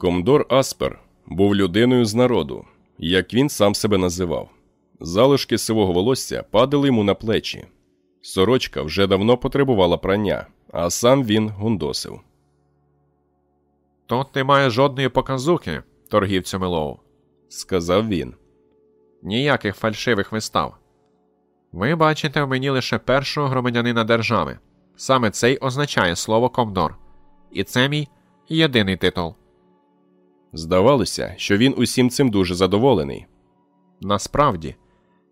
Комдор Аспер був людиною з народу, як він сам себе називав. Залишки сивого волосся падали йому на плечі. Сорочка вже давно потребувала прання, а сам він гундосив. Тут немає жодної показухи, торгівцю Мелоу, Сказав він. ніяких фальшивих вистав. Ви бачите в мені лише першого громадянина держави. Саме це й означає слово комдор. І це мій єдиний титул. Здавалося, що він усім цим дуже задоволений. Насправді,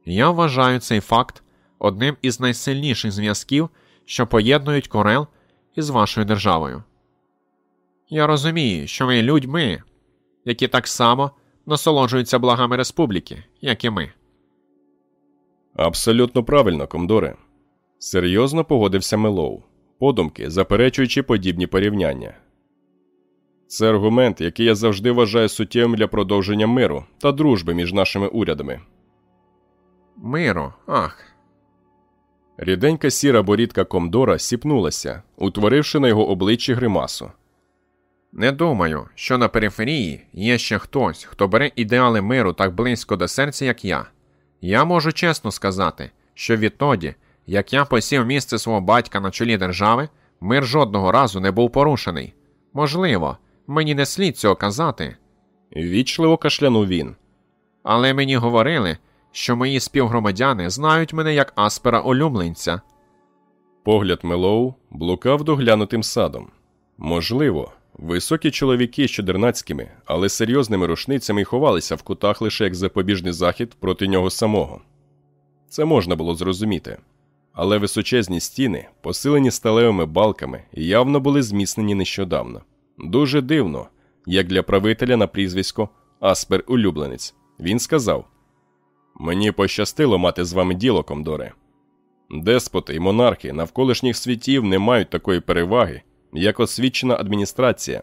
я вважаю цей факт одним із найсильніших зв'язків, що поєднують Корел із вашою державою. Я розумію, що ви людьми, які так само насолоджуються благами республіки, як і ми. Абсолютно правильно, Комдоре. Серйозно погодився Мелоу, подумки заперечуючи подібні порівняння. Це аргумент, який я завжди вважаю суттєвим для продовження миру та дружби між нашими урядами. Миру, ах, Ріденька сіра борідка Комдора сіпнулася, утворивши на його обличчі гримасу. не думаю, що на периферії є ще хтось, хто бере ідеали миру так близько до серця, як я. Я можу чесно сказати, що відтоді, як я посів місце свого батька на чолі держави, мир жодного разу не був порушений. Можливо, мені не слід цього казати, Ввічливо кашлянув він. але мені говорили, що мої співгромадяни знають мене як аспера улюбленця. Погляд Мелоу блукав доглянутим садом. Можливо, високі чоловіки з чудернацькими, але серйозними рушницями ховалися в кутах лише як запобіжний захід проти нього самого. Це можна було зрозуміти. Але височезні стіни, посилені сталевими балками, явно були зміцнені нещодавно. Дуже дивно, як для правителя на прізвисько Аспер Улюбленець. Він сказав: Мені пощастило мати з вами діло, Комдоре. Деспоти і монархи навколишніх світів не мають такої переваги, як освічена адміністрація.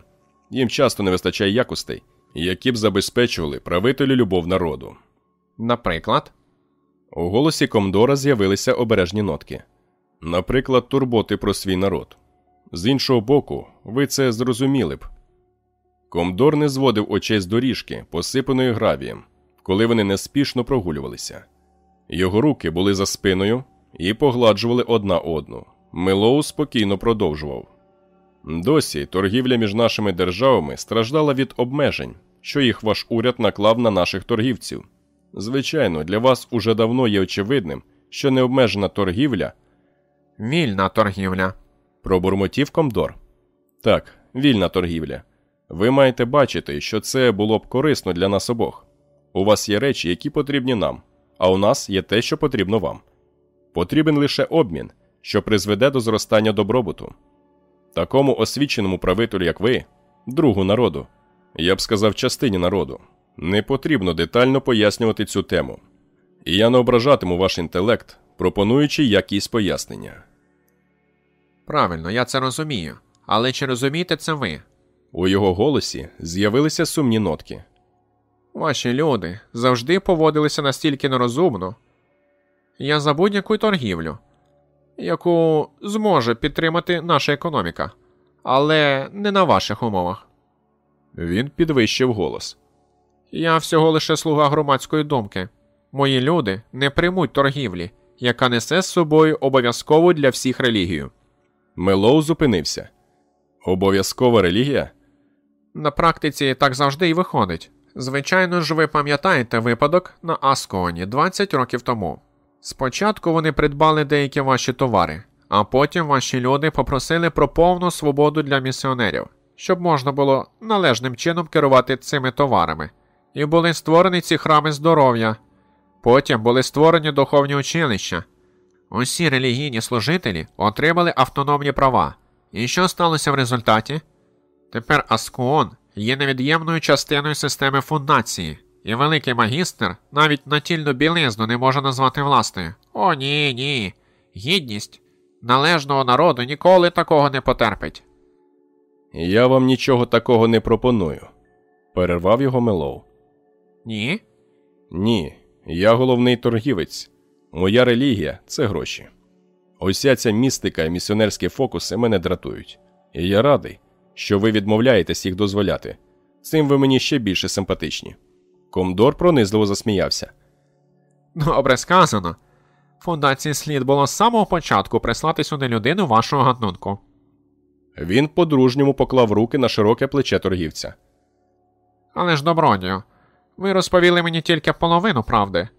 Їм часто не вистачає якостей, які б забезпечували правителю любов народу. Наприклад, У голосі Комдора з'явилися обережні нотки. Наприклад, турботи про свій народ. З іншого боку, ви це зрозуміли б. Комдор не зводив очей з доріжки, посипаної гравієм, коли вони неспішно прогулювалися. Його руки були за спиною і погладжували одна одну. Мелоу спокійно продовжував. Досі торгівля між нашими державами страждала від обмежень, що їх ваш уряд наклав на наших торгівців. Звичайно, для вас уже давно є очевидним, що необмежена торгівля вільна торгівля. Пробурмотів Комдор. Так, вільна торгівля. Ви маєте бачити, що це було б корисно для нас обох. У вас є речі, які потрібні нам, а у нас є те, що потрібно вам. Потрібен лише обмін, що призведе до зростання добробуту. Такому освіченому правителю, як ви, другу народу, я б сказав, частині народу, не потрібно детально пояснювати цю тему. І я не ображатиму ваш інтелект, пропонуючи якісь пояснення. Правильно, я це розумію. Але чи розумієте це ви? У його голосі з'явилися сумні нотки. Ваші люди завжди поводилися настільки нерозумно. Я за будь-яку торгівлю, яку зможе підтримати наша економіка, але не на ваших умовах. Він підвищив голос. Я всього лише слуга громадської думки. Мої люди не приймуть торгівлі, яка несе з собою обов'язкову для всіх релігію. Мелоу зупинився. Обов'язкова релігія? На практиці так завжди і виходить. Звичайно ж, ви пам'ятаєте випадок на Асконі 20 років тому. Спочатку вони придбали деякі ваші товари, а потім ваші люди попросили про повну свободу для місіонерів, щоб можна було належним чином керувати цими товарами. І були створені ці храми здоров'я. Потім були створені духовні училища. Усі релігійні служителі отримали автономні права. І що сталося в результаті? Тепер Аскуон є невід'ємною частиною системи фундації, і великий магістр навіть натільну білизну не може назвати власною. О, ні, ні. Гідність належного народу ніколи такого не потерпить. Я вам нічого такого не пропоную. Перервав його Мелоу. Ні? Ні, я головний торгівець. Моя релігія це гроші. Уся ця містика і місіонерські фокуси мене дратують. І я радий, що ви відмовляєтесь їх дозволяти. Цим ви мені ще більше симпатичні. Комдор пронизливо засміявся. Добре сказано. Фундації слід було з самого початку прислати сюди людину вашого гатунку. Він по-дружньому поклав руки на широке плече торгівця. Але ж добродію, ви розповіли мені тільки половину правди.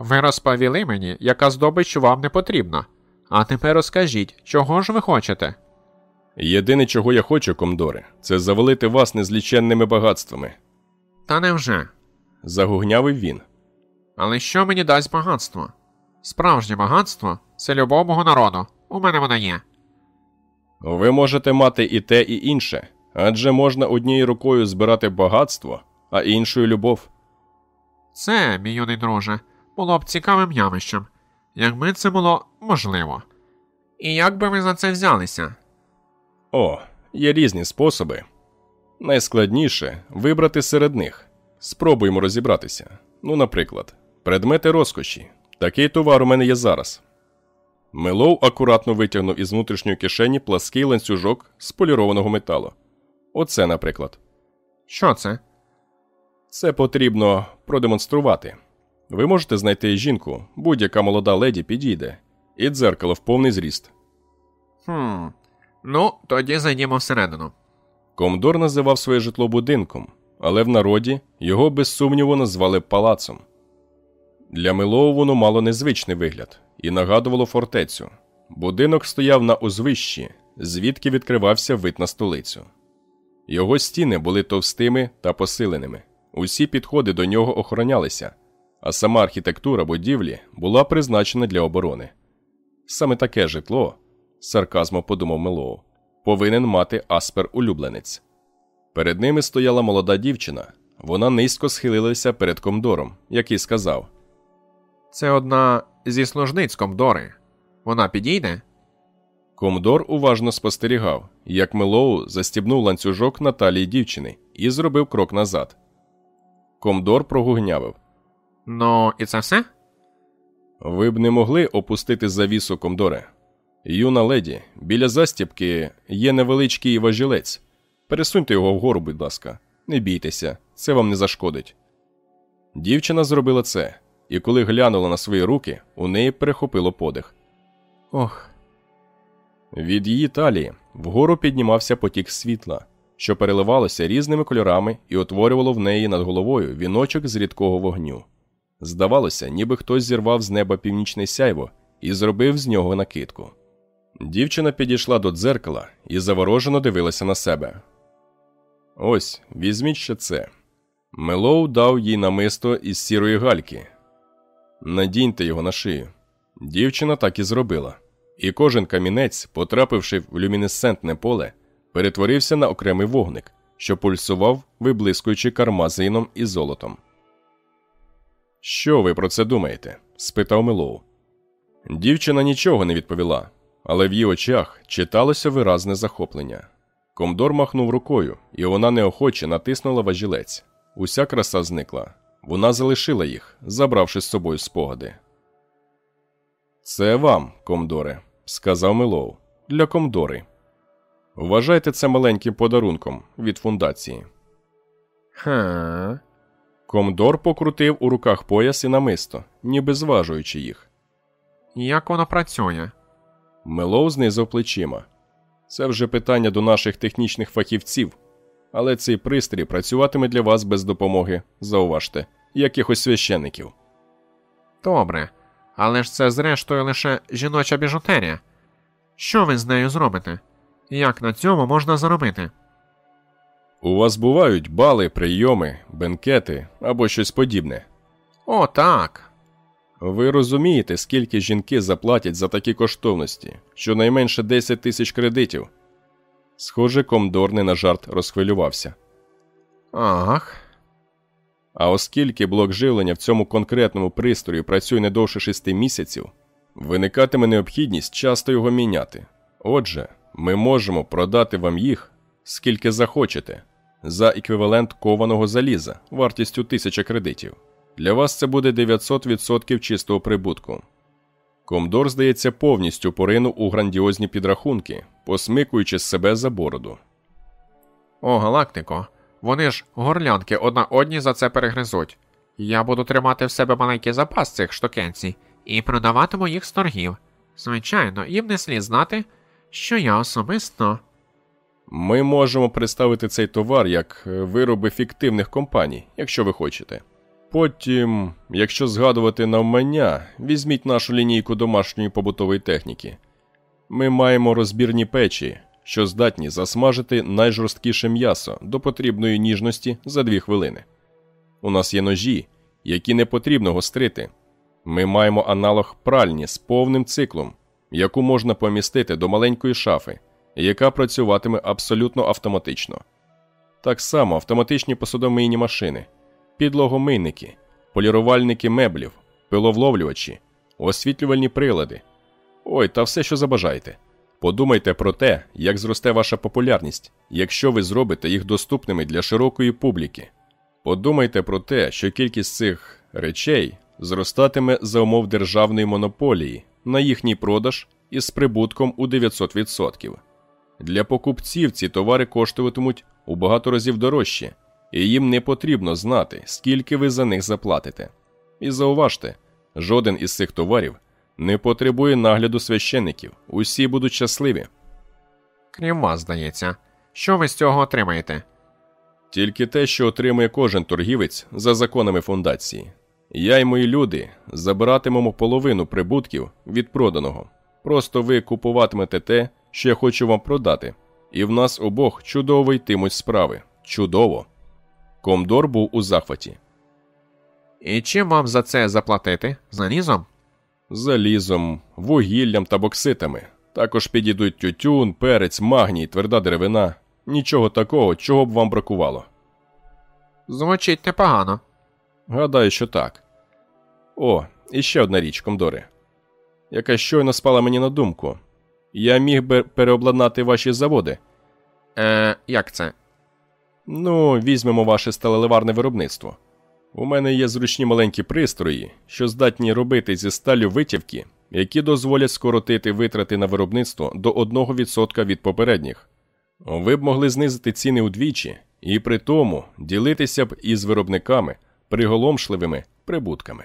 Ви розповіли мені, яка здобич вам не потрібна. А тепер розкажіть, чого ж ви хочете? Єдине, чого я хочу, комдоре, це завалити вас незліченними багатствами, Та невже? загугнявив він. Але що мені дасть багатство? Справжнє багатство це любов мого народу. У мене вона є. Ви можете мати і те, і інше, адже можна однією рукою збирати багатство, а іншою любов. Це, мій юний друже, було б цікавим явищем, якби це було можливо. І як би ви за це взялися? О, є різні способи. Найскладніше вибрати серед них. Спробуємо розібратися. Ну, наприклад, предмети розкоші. Такий товар у мене є зараз. Мелоу акуратно витягнув із внутрішньої кишені плаский ланцюжок з полірованого металу. Оце, наприклад. Що це? Це потрібно продемонструвати. Ви можете знайти жінку, будь-яка молода леді підійде, і дзеркало в повний зріст. Хм. Ну, тоді зайдімо всередину. Комдор називав своє житло будинком, але в народі його без сумніву назвали палацом. Для Милоу воно мало незвичний вигляд і нагадувало фортецю. Будинок стояв на узвищі, звідки відкривався вид на столицю. Його стіни були товстими та посиленими, усі підходи до нього охоронялися, а сама архітектура будівлі була призначена для оборони. Саме таке житло, з сарказмом подумав Мелоу, повинен мати аспер улюбленець. Перед ними стояла молода дівчина. Вона низько схилилася перед комдором, який сказав: Це одна зі служниць Комдори. Вона підійде? Комдор уважно спостерігав, як Мелоу застібнув ланцюжок на талії дівчини і зробив крок назад. Комдор прогугнявив. Ну, і це все? Ви б не могли опустити завісу, комдоре. Юна леді, біля застібки є невеличкий важілець. Пересуньте його вгору, будь ласка. Не бійтеся, це вам не зашкодить. Дівчина зробила це, і коли глянула на свої руки, у неї перехопило подих. Ох. Від її талії вгору піднімався потік світла, що переливалося різними кольорами і утворювало в неї над головою віночок з рідкого вогню. Здавалося, ніби хтось зірвав з неба північне сяйво і зробив з нього накидку. Дівчина підійшла до дзеркала і заворожено дивилася на себе. Ось, візьміть ще це. Мелоу дав їй намисто із сірої гальки. Надіньте його на шию. Дівчина так і зробила. І кожен камінець, потрапивши в люмінесцентне поле, перетворився на окремий вогник, що пульсував, виблискуючи кармазином і золотом. Що ви про це думаєте? спитав Мелоу. Дівчина нічого не відповіла, але в її очах читалося виразне захоплення. Комдор махнув рукою, і вона неохоче натиснула важілець. Уся краса зникла. Вона залишила їх, забравши з собою спогади. Це вам, комдоре, сказав Мелоу, для комдори. Вважайте це маленьким подарунком від фундації. Ха. Комдор покрутив у руках пояс і намисто, ніби зважуючи їх. Як воно працює? Мелоу знизав плечима. Це вже питання до наших технічних фахівців, але цей пристрій працюватиме для вас без допомоги, зауважте, якихось священників. Добре. Але ж це зрештою лише жіноча біжутерія. Що ви з нею зробите? Як на цьому можна заробити? У вас бувають бали, прийоми, бенкети або щось подібне. О, так. Ви розумієте, скільки жінки заплатять за такі коштовності, щонайменше 10 тисяч кредитів. Схоже, комдор не на жарт розхвилювався. Ах. А оскільки блок живлення в цьому конкретному пристрої працює не довше 6 місяців, виникатиме необхідність часто його міняти. Отже, ми можемо продати вам їх скільки захочете, за еквівалент кованого заліза вартістю 1000 кредитів. Для вас це буде 900% чистого прибутку. Комдор, здається, повністю поринув у грандіозні підрахунки, посмикуючи з себе за бороду. О, галактико. Вони ж горлянки одна одні за це перегризуть. Я буду тримати в себе маленький запас цих штукенцій і продаватиму їх з торгів. Звичайно, їм не слід знати, що я особисто. Ми можемо представити цей товар як е, вироби фіктивних компаній, якщо ви хочете. Потім, якщо згадувати навмання, візьміть нашу лінійку домашньої побутової техніки. Ми маємо розбірні печі, що здатні засмажити найжорсткіше м'ясо до потрібної ніжності за дві хвилини. У нас є ножі, які не потрібно гострити. Ми маємо аналог пральні з повним циклом, яку можна помістити до маленької шафи, яка працюватиме абсолютно автоматично. Так само автоматичні посудомийні машини, підлогомийники, полірувальники меблів, пиловловлювачі, освітлювальні прилади. Ой, та все, що забажаєте. Подумайте про те, як зросте ваша популярність, якщо ви зробите їх доступними для широкої публіки. Подумайте про те, що кількість цих речей зростатиме за умов державної монополії на їхній продаж із прибутком у 900%. Для покупців ці товари коштуватимуть у багато разів дорожче, і їм не потрібно знати, скільки ви за них заплатите. І зауважте, жоден із цих товарів не потребує нагляду священиків, усі будуть щасливі. Крім вас, здається. Що ви з цього отримаєте? Тільки те, що отримує кожен торгівець за законами фундації. Я і мої люди забиратимемо половину прибутків від проданого. Просто ви купуватимете те, що я хочу вам продати, і в нас обох чудово йтимуть справи. Чудово. Комдор був у захваті. І чим вам за це заплатити? Залізом? Залізом, вугіллям та бокситами. Також підійдуть тютюн, перець, магній, тверда деревина. Нічого такого, чого б вам бракувало. Звучить непогано. Гадаю, що так. О, і ще одна річ, комдоре, яка щойно спала мені на думку. Я міг би переобладнати ваші заводи. Е, як це? Ну, візьмемо ваше сталеливарне виробництво. У мене є зручні маленькі пристрої, що здатні робити зі сталю витівки, які дозволять скоротити витрати на виробництво до 1% від попередніх. Ви б могли знизити ціни удвічі і при тому ділитися б із виробниками приголомшливими прибутками.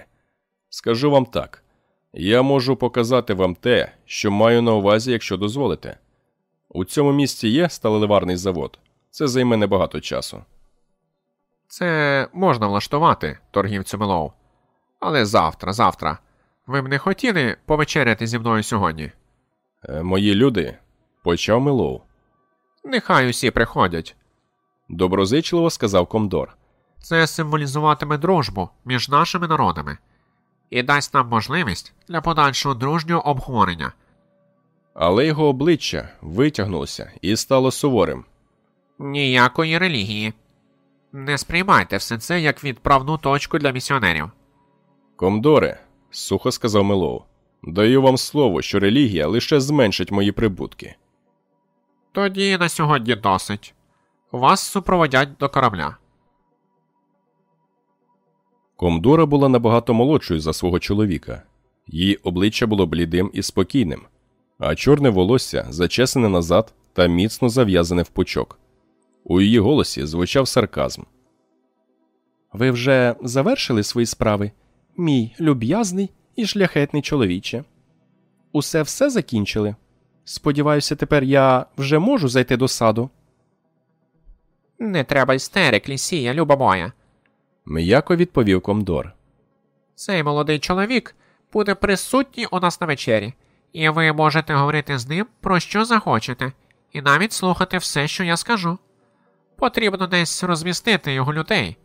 Скажу вам так: я можу показати вам те, що маю на увазі, якщо дозволите. У цьому місці є сталеливарний завод. Це займе небагато часу. Це можна влаштувати, торгівцю Мелоу. Але завтра, завтра. Ви б не хотіли повечеряти зі мною сьогодні? Е, мої люди, почав Мелоу. Нехай усі приходять. Доброзичливо сказав Комдор. Це символізуватиме дружбу між нашими народами і дасть нам можливість для подальшого дружнього обговорення. Але його обличчя витягнулося і стало суворим. Ніякої релігії. Не сприймайте все це як відправну точку для місіонерів. Комдоре, сухо сказав Мелоу, даю вам слово, що релігія лише зменшить мої прибутки. Тоді на сьогодні досить. Вас супроводять до корабля. Комдора була набагато молодшою за свого чоловіка. Її обличчя було блідим і спокійним, а чорне волосся зачесане назад та міцно зав'язане в пучок. У її голосі звучав сарказм. Ви вже завершили свої справи, мій люб'язний і шляхетний чоловіче. Усе все закінчили. Сподіваюся, тепер я вже можу зайти до саду. Не треба істерик, Лісія, люба моя. М'яко відповів Комдор. Цей молодий чоловік буде присутній у нас на вечері, і ви можете говорити з ним про що захочете, і навіть слухати все, що я скажу. Потрібно десь розмістити його людей.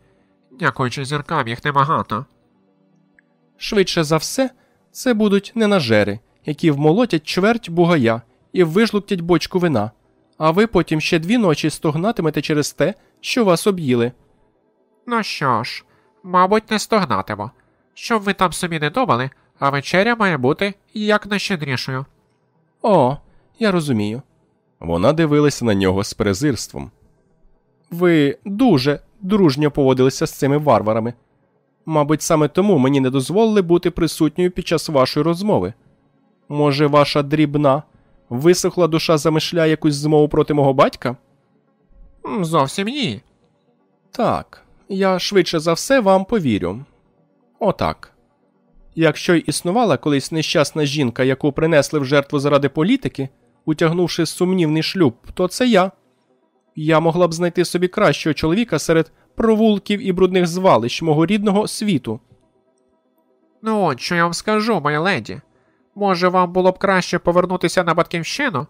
Дякуючи зіркам, їх небагато. Швидше за все, це будуть ненажери, які вмолотять чверть бугая і вижлуктять бочку вина, а ви потім ще дві ночі стогнатимете через те, що вас об'їли. Ну що ж, мабуть, не стогнатимо. Щоб ви там собі не думали, а вечеря має бути якнайщедрішою. О, я розумію. Вона дивилася на нього з презирством. Ви дуже дружньо поводилися з цими варварами. Мабуть, саме тому мені не дозволили бути присутньою під час вашої розмови. Може, ваша дрібна, висохла душа замишляє якусь змову проти мого батька? Зовсім ні. Так, я швидше за все вам повірю. Отак. Якщо й існувала колись нещасна жінка, яку принесли в жертву заради політики, утягнувши сумнівний шлюб, то це я. Я могла б знайти собі кращого чоловіка серед провулків і брудних звалищ мого рідного світу. Ну от що я вам скажу, моя леді. Може, вам було б краще повернутися на батьківщину?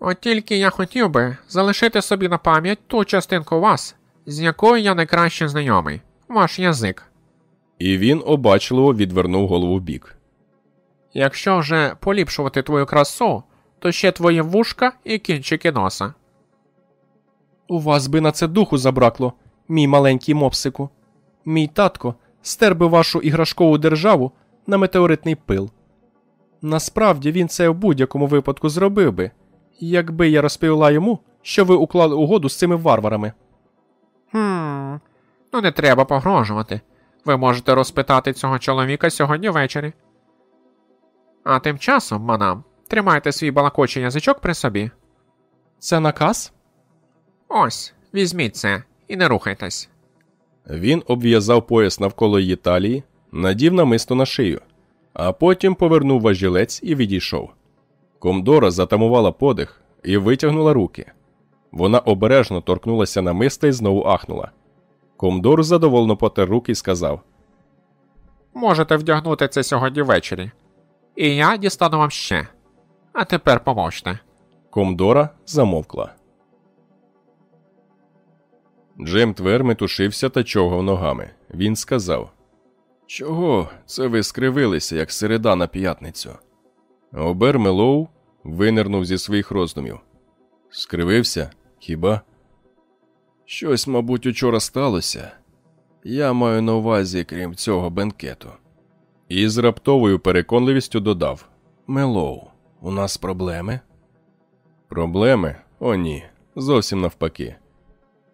От тільки я хотів би залишити собі на пам'ять ту частинку вас, з якою я найкраще знайомий, ваш язик. І він обачливо відвернув голову вбік. Якщо вже поліпшувати твою красу, то ще твої вушка і кінчики носа. У вас би на це духу забракло, мій маленький мопсику. Мій татко стер би вашу іграшкову державу на метеоритний пил. Насправді він це в будь-якому випадку зробив би, якби я розповіла йому, що ви уклали угоду з цими варварами. Хм, ну не треба погрожувати. Ви можете розпитати цього чоловіка сьогодні ввечері. А тим часом, манам, тримайте свій балакочий язичок при собі. Це наказ? Ось, візьміть це і не рухайтесь. Він обв'язав пояс навколо її талії, надів намисто на шию, а потім повернув важілець і відійшов. Комдора затамувала подих і витягнула руки. Вона обережно торкнулася намиста і знову ахнула. Комдор задоволено потер руки і сказав: Можете вдягнути це сьогодні ввечері. І я дістану вам ще. А тепер помовчте. Комдора замовкла. Джем Твер метушився та човгав ногами. Він сказав: Чого це ви скривилися, як середа на п'ятницю? Обер Мелоу винирнув зі своїх роздумів. Скривився? Хіба? Щось, мабуть, учора сталося. Я маю на увазі, крім цього бенкету. І з раптовою переконливістю додав: Мелоу, у нас проблеми? Проблеми? О, ні. Зовсім навпаки.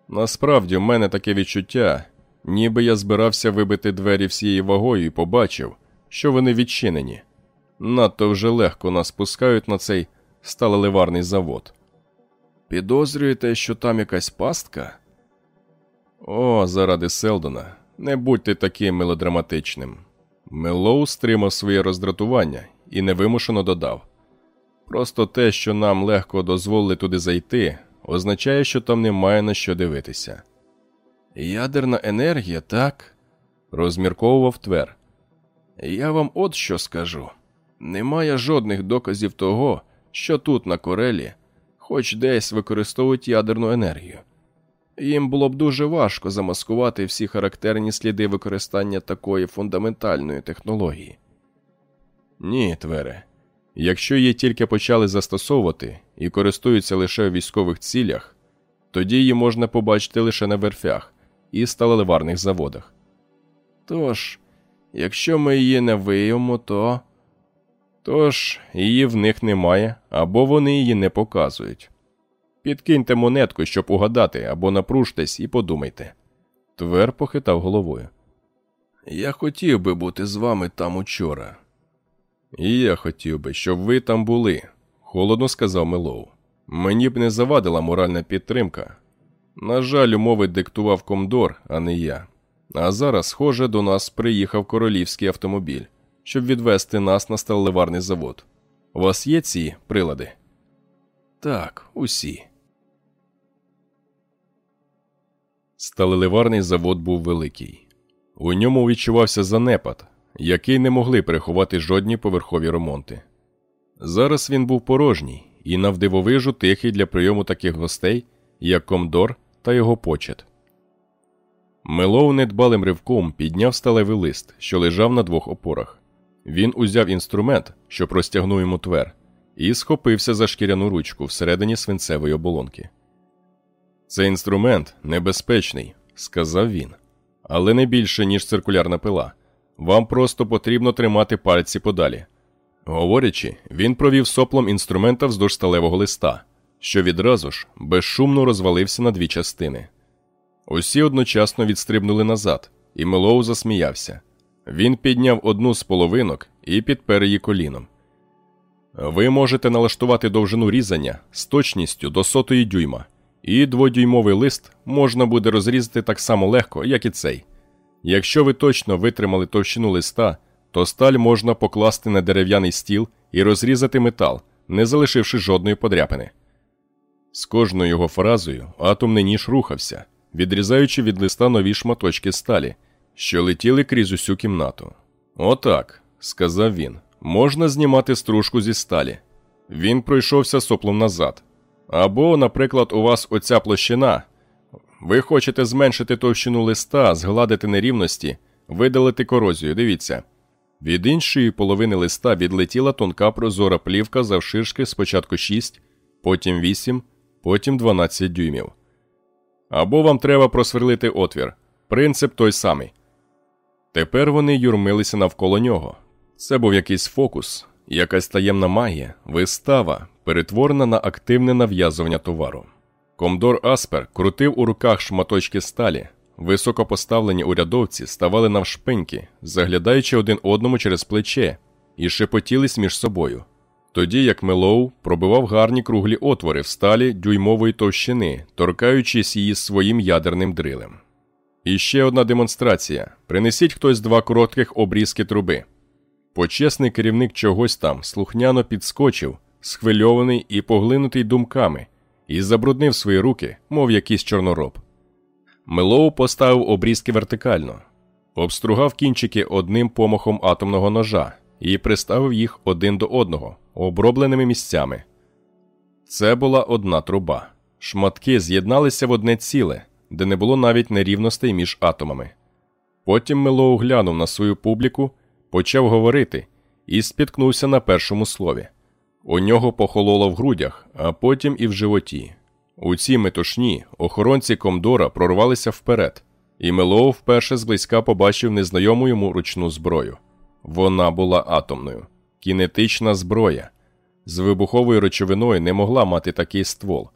Насправді, в мене таке відчуття, ніби я збирався вибити двері всією вагою і побачив, що вони відчинені. Надто вже легко нас пускають на цей сталеливарний завод. Підозрюєте, що там якась пастка? О, заради Селдона, не будьте таким мелодраматичним. Мелоу стримав своє роздратування і невимушено додав. Просто те, що нам легко дозволили туди зайти, означає, що там немає на що дивитися. Ядерна енергія, так? розмірковував твер. Я вам от що скажу: немає жодних доказів того, що тут, на Корелі, хоч десь використовують ядерну енергію. Їм було б дуже важко замаскувати всі характерні сліди використання такої фундаментальної технології. Ні, Твере, якщо її тільки почали застосовувати і користуються лише у військових цілях, тоді її можна побачити лише на верфях і сталеливарних заводах. Тож, якщо ми її не виявимо, то. Тож, її в них немає, або вони її не показують. Підкиньте монетку, щоб угадати, або напружтесь і подумайте. Твер похитав головою. Я хотів би бути з вами там учора. І я хотів би, щоб ви там були, холодно сказав Мелоу. Мені б не завадила моральна підтримка. На жаль, умови диктував Комдор, а не я. А зараз, схоже, до нас приїхав королівський автомобіль, щоб відвести нас на сталеливарний завод. У вас є ці прилади? Так, усі. Сталеливарний завод був великий. У ньому відчувався занепад, який не могли приховати жодні поверхові ремонти. Зараз він був порожній і навдивовижу тихий для прийому таких гостей, як Комдор та його почет. Мелоу недбалим ривком підняв сталевий лист, що лежав на двох опорах. Він узяв інструмент, що простягнув йому твер, і схопився за шкіряну ручку всередині свинцевої оболонки. Цей інструмент небезпечний, сказав він, але не більше, ніж циркулярна пила. Вам просто потрібно тримати пальці подалі. Говорячи, він провів соплом інструмента вздовж сталевого листа, що відразу ж безшумно розвалився на дві частини. Усі одночасно відстрибнули назад, і Мелоу засміявся. Він підняв одну з половинок і підпер її коліном. Ви можете налаштувати довжину різання з точністю до сотої дюйма І дводюймовий лист можна буде розрізати так само легко, як і цей. Якщо ви точно витримали товщину листа, то сталь можна покласти на дерев'яний стіл і розрізати метал, не залишивши жодної подряпини. З кожною його фразою атомний ніж рухався, відрізаючи від листа нові шматочки сталі, що летіли крізь усю кімнату. Отак, сказав він, можна знімати стружку зі сталі. Він пройшовся соплом назад. Або, наприклад, у вас оця площина. Ви хочете зменшити товщину листа, згладити нерівності, видалити корозію. Дивіться. Від іншої половини листа відлетіла тонка прозора плівка завширшки спочатку 6, потім 8, потім 12 дюймів. Або вам треба просверлити отвір. Принцип той самий. Тепер вони юрмилися навколо нього. Це був якийсь фокус, якась таємна магія, вистава, перетворена на активне нав'язування товару. Комдор Аспер крутив у руках шматочки сталі, високопоставлені урядовці ставали навшпиньки, заглядаючи один одному через плече, і шепотілись між собою. Тоді як Мелоу пробивав гарні круглі отвори в сталі дюймової товщини, торкаючись її своїм ядерним дрилем. І ще одна демонстрація: принесіть хтось два коротких обрізки труби. Почесний керівник чогось там слухняно підскочив, схвильований і поглинутий думками, і забруднив свої руки, мов якийсь чорнороб. Мелоу поставив обрізки вертикально, обстругав кінчики одним помахом атомного ножа і приставив їх один до одного, обробленими місцями. Це була одна труба. Шматки з'єдналися в одне ціле, де не було навіть нерівностей між атомами. Потім Мелоу глянув на свою публіку, почав говорити і спіткнувся на першому слові. У нього похололо в грудях, а потім і в животі. У цій метушні охоронці Комдора прорвалися вперед, і Мелоу вперше зблизька побачив незнайому йому ручну зброю. Вона була атомною, кінетична зброя. З вибуховою речовиною не могла мати такий ствол.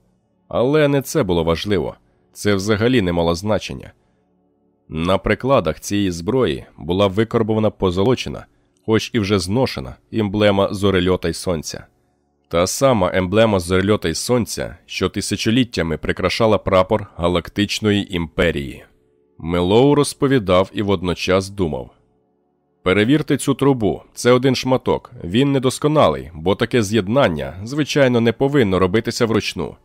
Але не це було важливо, це взагалі не мало значення. На прикладах цієї зброї була викорбована позолочена, хоч і вже зношена, емблема зорельота й сонця. Та сама емблема зорельота й сонця, що тисячоліттями прикрашала прапор Галактичної імперії. Мелоу розповідав і водночас думав. Перевірте цю трубу, це один шматок. Він недосконалий, бо таке з'єднання, звичайно, не повинно робитися вручну.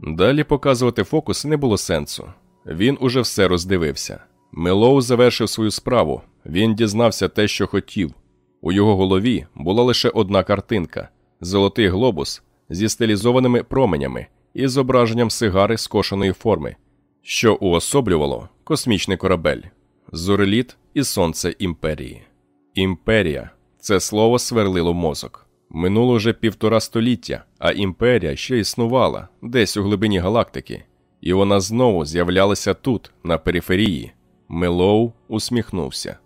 Далі показувати фокус не було сенсу. Він уже все роздивився. Мелоу завершив свою справу, він дізнався те, що хотів. У його голові була лише одна картинка золотий глобус зі стилізованими променями і зображенням сигари скошеної форми, що уособлювало космічний корабель, зореліт і сонце імперії. Імперія це слово сверлило мозок. Минуло вже півтора століття, а імперія ще існувала десь у глибині галактики, і вона знову з'являлася тут, на периферії. Мелоу усміхнувся.